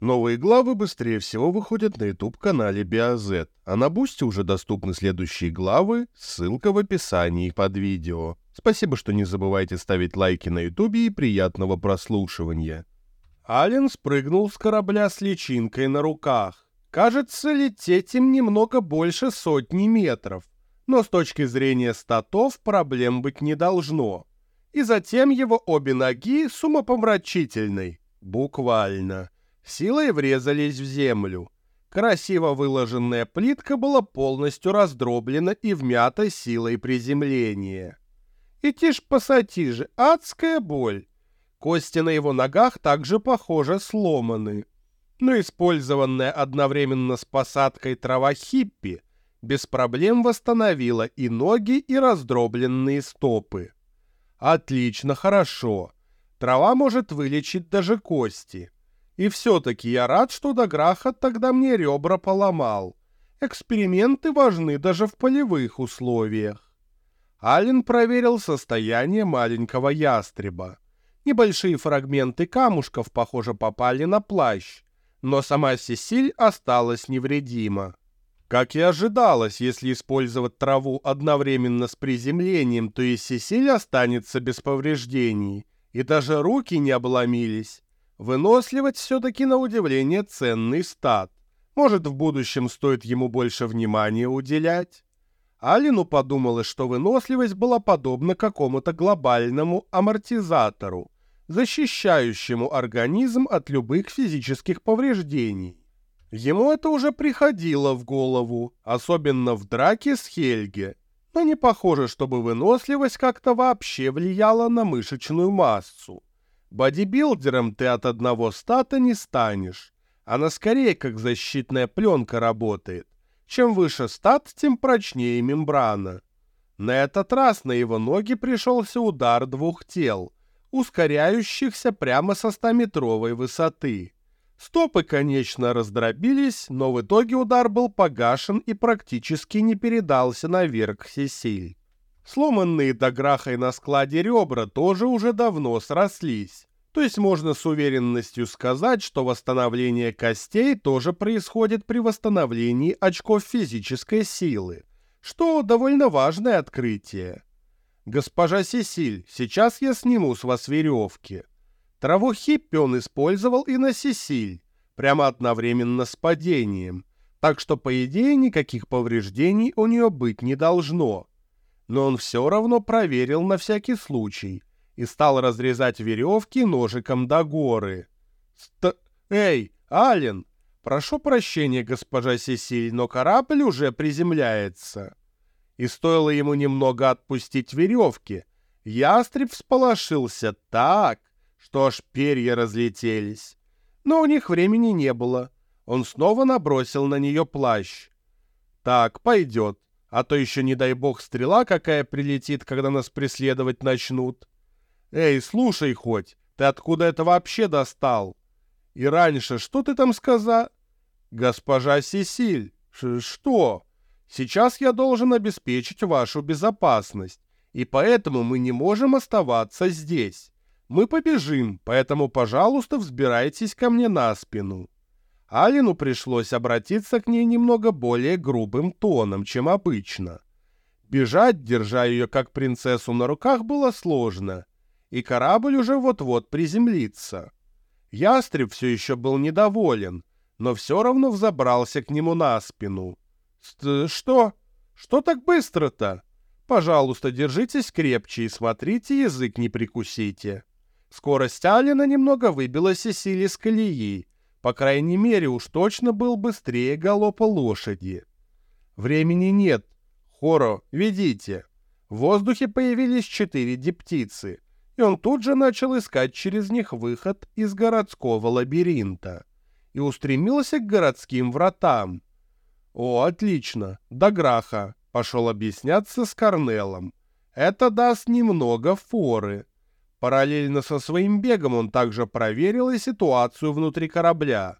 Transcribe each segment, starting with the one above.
Новые главы быстрее всего выходят на YouTube-канале Биозет, а на Бусте уже доступны следующие главы, ссылка в описании под видео. Спасибо, что не забывайте ставить лайки на YouTube и приятного прослушивания. Ален спрыгнул с корабля с личинкой на руках. Кажется, лететь им немного больше сотни метров, но с точки зрения статов проблем быть не должно. И затем его обе ноги с умопомрачительной, буквально – силой врезались в землю. Красиво выложенная плитка была полностью раздроблена и вмята силой приземления. И тишь пассатижи, адская боль. Кости на его ногах также, похоже, сломаны. Но использованная одновременно с посадкой трава хиппи без проблем восстановила и ноги, и раздробленные стопы. Отлично, хорошо. Трава может вылечить даже кости. И все-таки я рад, что Даграха тогда мне ребра поломал. Эксперименты важны даже в полевых условиях. Ален проверил состояние маленького ястреба. Небольшие фрагменты камушков, похоже, попали на плащ, но сама Сесиль осталась невредима. Как и ожидалось, если использовать траву одновременно с приземлением, то и Сесиль останется без повреждений, и даже руки не обломились. Выносливость все-таки на удивление ценный стат. Может, в будущем стоит ему больше внимания уделять? Алину подумалось, что выносливость была подобна какому-то глобальному амортизатору, защищающему организм от любых физических повреждений. Ему это уже приходило в голову, особенно в драке с Хельге, но не похоже, чтобы выносливость как-то вообще влияла на мышечную массу. Бодибилдером ты от одного стата не станешь. Она скорее как защитная пленка работает. Чем выше стат, тем прочнее мембрана. На этот раз на его ноги пришелся удар двух тел, ускоряющихся прямо со 100-метровой высоты. Стопы, конечно, раздробились, но в итоге удар был погашен и практически не передался наверх Сесиль. Сломанные дограхой на складе ребра тоже уже давно срослись. То есть можно с уверенностью сказать, что восстановление костей тоже происходит при восстановлении очков физической силы, что довольно важное открытие. Госпожа Сесиль, сейчас я сниму с вас веревки. Траву хиппи он использовал и на Сесиль, прямо одновременно с падением, так что, по идее, никаких повреждений у нее быть не должно но он все равно проверил на всякий случай и стал разрезать веревки ножиком до горы. Ст... «Эй, Ален, прошу прощения, госпожа Сесиль, но корабль уже приземляется». И стоило ему немного отпустить веревки, ястреб всполошился так, что аж перья разлетелись. Но у них времени не было. Он снова набросил на нее плащ. «Так, пойдет. А то еще, не дай бог, стрела какая прилетит, когда нас преследовать начнут. Эй, слушай хоть, ты откуда это вообще достал? И раньше что ты там сказал? Госпожа Сесиль, что? Сейчас я должен обеспечить вашу безопасность, и поэтому мы не можем оставаться здесь. Мы побежим, поэтому, пожалуйста, взбирайтесь ко мне на спину. Алину пришлось обратиться к ней немного более грубым тоном, чем обычно. Бежать, держа ее как принцессу на руках, было сложно, и корабль уже вот-вот приземлится. Ястреб все еще был недоволен, но все равно взобрался к нему на спину. «Что? Что так быстро-то? Пожалуйста, держитесь крепче и смотрите, язык не прикусите». Скорость Алина немного выбила Сесили с колеи, по крайней мере, уж точно был быстрее галопа лошади. Времени нет. Хоро, ведите. В воздухе появились четыре диптицы, и он тут же начал искать через них выход из городского лабиринта и устремился к городским вратам. «О, отлично! До Граха!» — пошел объясняться с Корнелом. «Это даст немного форы». Параллельно со своим бегом он также проверил и ситуацию внутри корабля.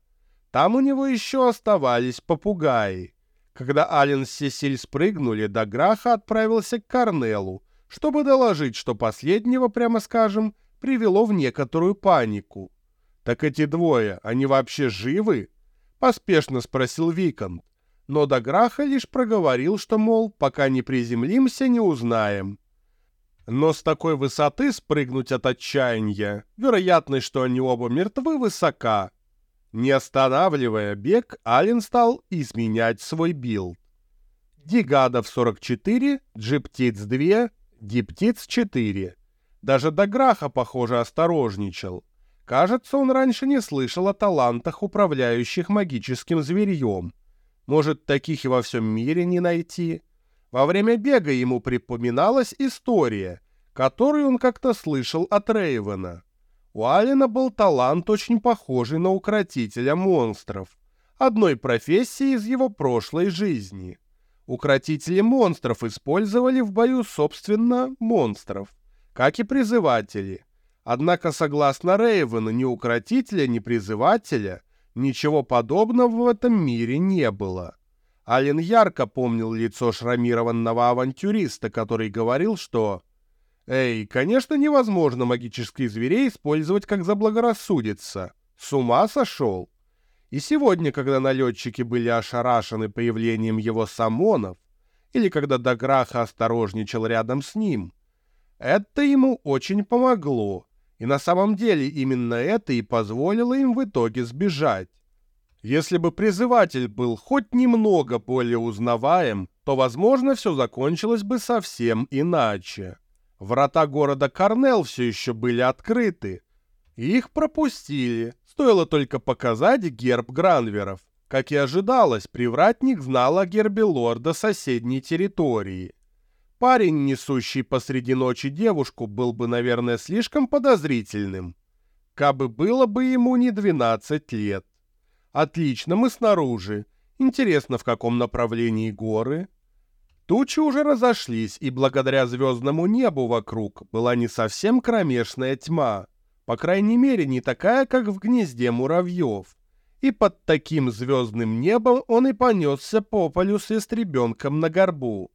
Там у него еще оставались попугаи. Когда Ален с Сесиль спрыгнули, до Граха отправился к Корнелу, чтобы доложить, что последнего, прямо скажем, привело в некоторую панику. «Так эти двое, они вообще живы?» — поспешно спросил Викант. Но Даграха лишь проговорил, что, мол, пока не приземлимся, не узнаем. Но с такой высоты спрыгнуть от отчаяния, вероятность, что они оба мертвы, высока. Не останавливая бег, Ален стал изменять свой билд. Дигадов 44, Джиптиц 2, Диптиц 4. Даже Даграха, похоже, осторожничал. Кажется, он раньше не слышал о талантах, управляющих магическим зверьем. Может, таких и во всем мире не найти? Во время бега ему припоминалась история, которую он как-то слышал от Рейвена. У Алина был талант, очень похожий на укротителя монстров, одной профессии из его прошлой жизни. Укротители монстров использовали в бою, собственно, монстров, как и призыватели. Однако, согласно Рейвену, ни укротителя, ни призывателя ничего подобного в этом мире не было. Ален ярко помнил лицо шрамированного авантюриста, который говорил, что «Эй, конечно, невозможно магических зверей использовать как заблагорассудится. С ума сошел!» И сегодня, когда налетчики были ошарашены появлением его самонов, или когда Даграха осторожничал рядом с ним, это ему очень помогло, и на самом деле именно это и позволило им в итоге сбежать. Если бы призыватель был хоть немного более узнаваем, то, возможно, все закончилось бы совсем иначе. Врата города Корнел все еще были открыты. Их пропустили, стоило только показать герб Гранверов. Как и ожидалось, привратник знал о гербе лорда соседней территории. Парень, несущий посреди ночи девушку, был бы, наверное, слишком подозрительным. Кабы было бы ему не 12 лет. Отлично, мы снаружи. Интересно, в каком направлении горы? Тучи уже разошлись, и благодаря звездному небу вокруг была не совсем кромешная тьма. По крайней мере, не такая, как в гнезде муравьев. И под таким звездным небом он и понесся по полю с истребенком на горбу.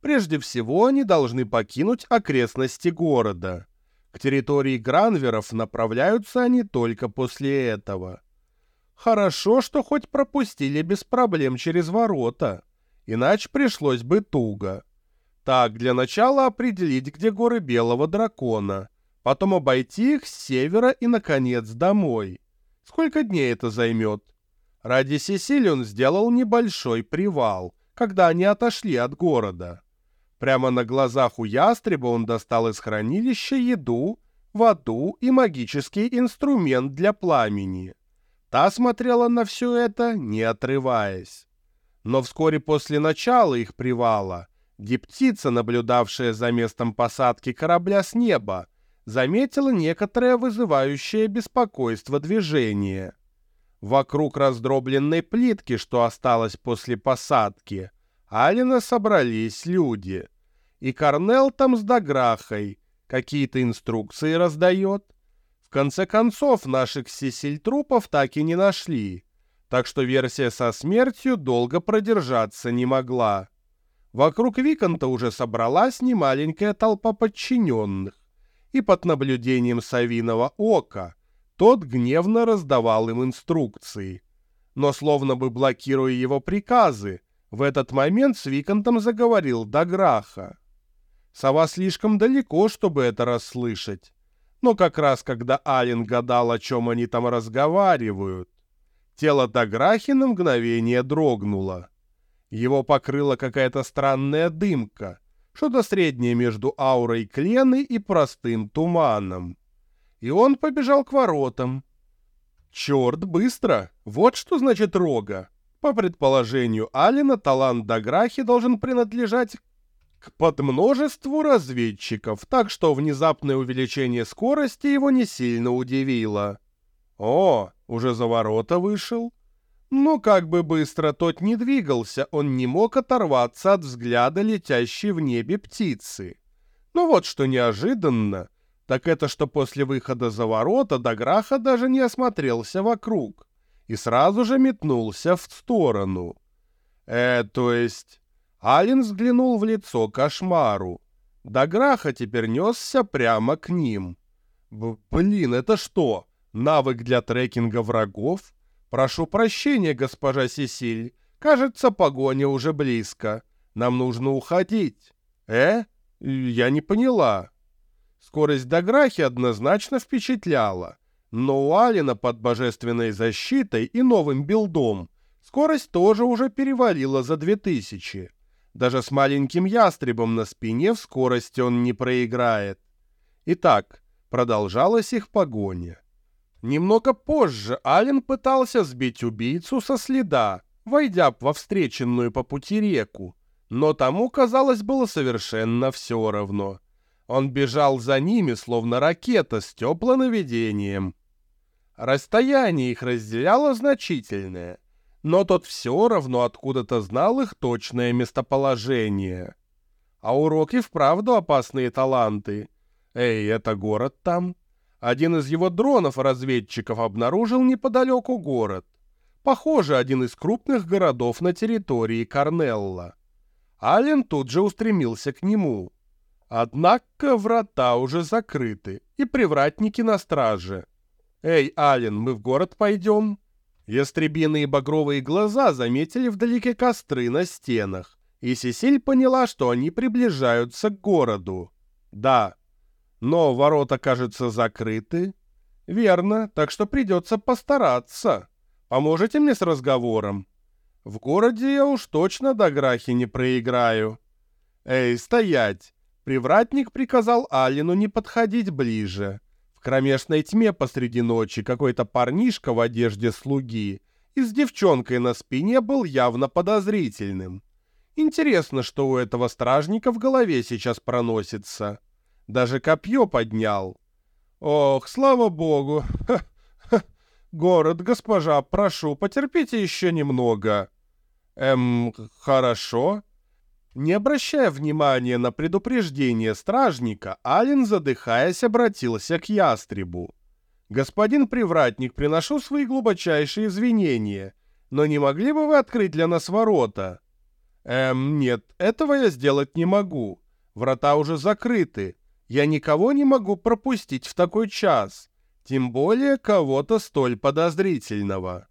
Прежде всего, они должны покинуть окрестности города. К территории Гранверов направляются они только после этого. Хорошо, что хоть пропустили без проблем через ворота, иначе пришлось бы туго. Так, для начала определить, где горы Белого Дракона, потом обойти их с севера и, наконец, домой. Сколько дней это займет? Ради Сесили он сделал небольшой привал, когда они отошли от города. Прямо на глазах у ястреба он достал из хранилища еду, воду и магический инструмент для пламени. Та смотрела на все это, не отрываясь. Но вскоре после начала их привала Диптица, наблюдавшая за местом посадки корабля с неба, заметила некоторое вызывающее беспокойство движение. Вокруг раздробленной плитки, что осталось после посадки, Алина собрались люди. И Корнел там с Даграхой какие-то инструкции раздает конце концов, наших сисельтрупов так и не нашли, так что версия со смертью долго продержаться не могла. Вокруг Виконта уже собралась немаленькая толпа подчиненных, и под наблюдением Савиного ока тот гневно раздавал им инструкции. Но словно бы блокируя его приказы, в этот момент с Виконтом заговорил Даграха. Сова слишком далеко, чтобы это расслышать. Но как раз когда Ален гадал, о чем они там разговаривают, тело Даграхи на мгновение дрогнуло. Его покрыла какая-то странная дымка, что-то среднее между аурой клены и простым туманом. И он побежал к воротам. Черт, быстро! Вот что значит рога. По предположению Алина, талант Даграхи должен принадлежать к подмножеству разведчиков, так что внезапное увеличение скорости его не сильно удивило. О, уже за ворота вышел? Но как бы быстро тот не двигался, он не мог оторваться от взгляда летящей в небе птицы. Но вот что неожиданно, так это что после выхода за ворота Даграха даже не осмотрелся вокруг и сразу же метнулся в сторону. Э, то есть... Ален взглянул в лицо кошмару. Даграха теперь несся прямо к ним. «Блин, это что? Навык для трекинга врагов? Прошу прощения, госпожа Сесиль. Кажется, погоня уже близко. Нам нужно уходить. Э? Я не поняла. Скорость до Грахи однозначно впечатляла. Но у Алина под божественной защитой и новым билдом скорость тоже уже перевалила за 2000. Даже с маленьким ястребом на спине в скорости он не проиграет. Итак, продолжалась их погоня. Немного позже Ален пытался сбить убийцу со следа, войдя во встреченную по пути реку, но тому, казалось, было совершенно все равно. Он бежал за ними, словно ракета с теплонаведением. Расстояние их разделяло значительное, но тот все равно откуда-то знал их точное местоположение. А уроки вправду опасные таланты. Эй, это город там? Один из его дронов-разведчиков обнаружил неподалеку город. Похоже, один из крупных городов на территории Корнелла. Ален тут же устремился к нему. Однако врата уже закрыты, и привратники на страже. «Эй, Ален, мы в город пойдем?» Ястребиные багровые глаза заметили вдалеке костры на стенах, и Сесиль поняла, что они приближаются к городу. «Да, но ворота, кажется, закрыты». «Верно, так что придется постараться. Поможете мне с разговором?» В городе я уж точно до Грахи не проиграю. Эй, стоять! Привратник приказал Алину не подходить ближе. Кромешной тьме посреди ночи какой-то парнишка в одежде слуги и с девчонкой на спине был явно подозрительным. Интересно, что у этого стражника в голове сейчас проносится. Даже копье поднял. Ох, слава богу! Город, госпожа, прошу, потерпите еще немного. Эм, хорошо. Не обращая внимания на предупреждение стражника, Ален, задыхаясь, обратился к ястребу. «Господин привратник, приношу свои глубочайшие извинения, но не могли бы вы открыть для нас ворота?» «Эм, нет, этого я сделать не могу. Врата уже закрыты. Я никого не могу пропустить в такой час, тем более кого-то столь подозрительного».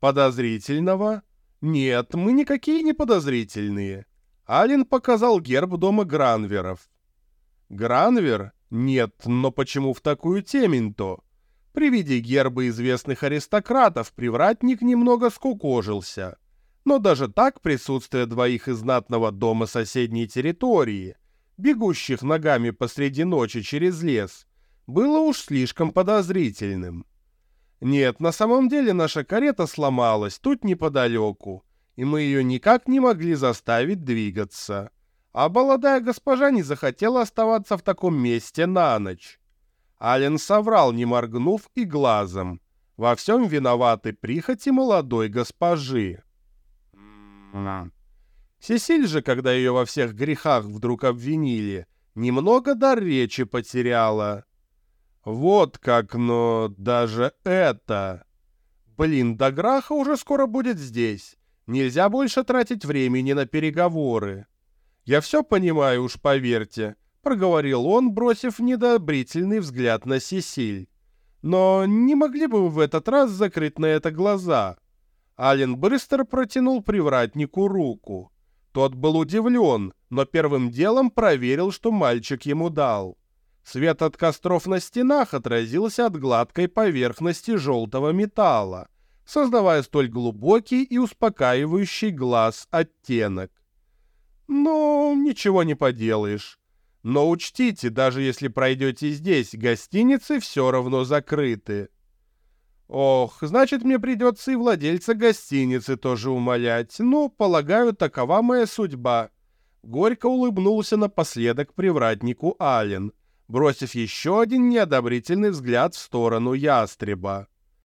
«Подозрительного?» «Нет, мы никакие не подозрительные». Ален показал герб дома Гранверов. «Гранвер? Нет, но почему в такую темень-то?» При виде герба известных аристократов привратник немного скукожился. Но даже так присутствие двоих из знатного дома соседней территории, бегущих ногами посреди ночи через лес, было уж слишком подозрительным. Нет, на самом деле наша карета сломалась тут неподалеку, и мы ее никак не могли заставить двигаться. А молодая госпожа не захотела оставаться в таком месте на ночь. Ален соврал, не моргнув и глазом. Во всем виноваты прихоти молодой госпожи. Сесиль же, когда ее во всех грехах вдруг обвинили, немного дар речи потеряла. Вот как, но даже это... Блин, до Граха уже скоро будет здесь. Нельзя больше тратить времени на переговоры. Я все понимаю, уж поверьте, проговорил он, бросив недобрительный взгляд на Сесиль. Но не могли бы вы в этот раз закрыть на это глаза? Ален быстро протянул привратнику руку. Тот был удивлен, но первым делом проверил, что мальчик ему дал. Свет от костров на стенах отразился от гладкой поверхности желтого металла, создавая столь глубокий и успокаивающий глаз оттенок. Ну, ничего не поделаешь. Но учтите, даже если пройдете здесь, гостиницы все равно закрыты. Ох, значит, мне придется и владельца гостиницы тоже умолять. Ну, полагаю, такова моя судьба. Горько улыбнулся напоследок привратнику Ален — бросив еще один неодобрительный взгляд в сторону ястреба.